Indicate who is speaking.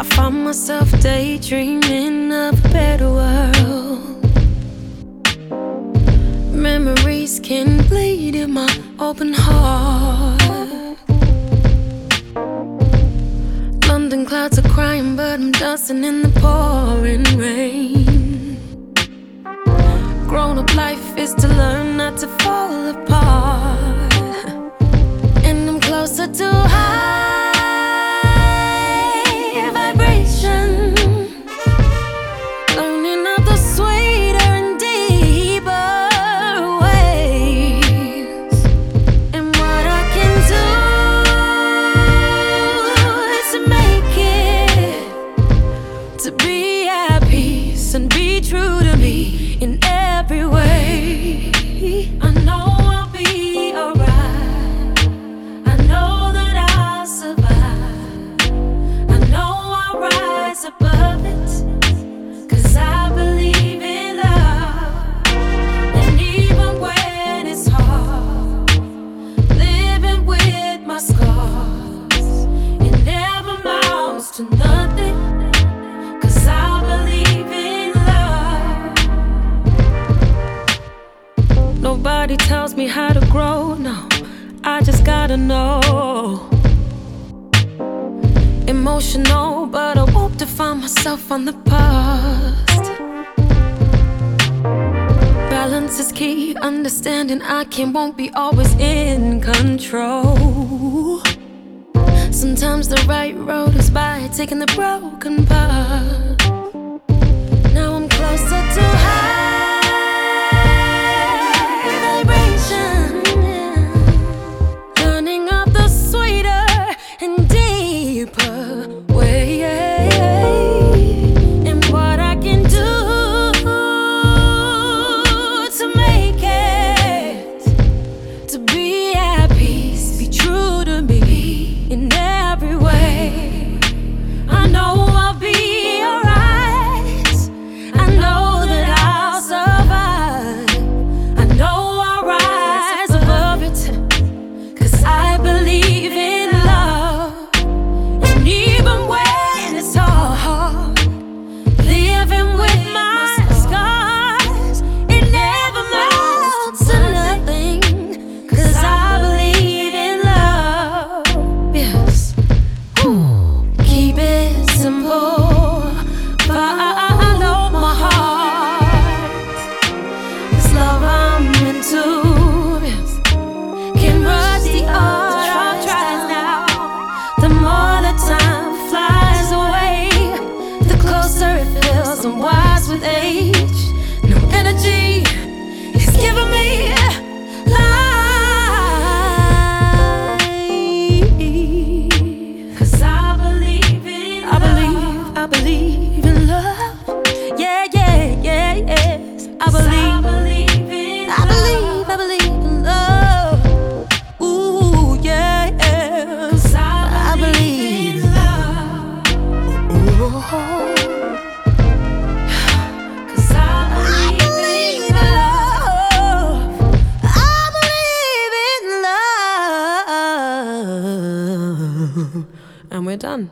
Speaker 1: I find myself daydreaming of a better world. Memories can bleed in my open heart. London clouds are crying, but I'm dancing in the pouring rain. Grown up life is to learn not to fall apart. To nothing. Cause I believe in love. Nobody tells me how to grow, no. I just gotta know. Emotional, but I won't define myself on the past. Balance is key, understanding I can won't be always in control. Sometimes the right road is by taking the broken path. Now I'm closer to high vibration. Learning of the sweeter and deeper way. And what I can do to make it to be at peace, be true to me in every I believe in love. Yeah, yeah, yeah, yes. I believe. I believe in I believe, I believe in love. Ooh, yeah, yes. I believe in love. Cause I believe in love. I believe in love. And we're done.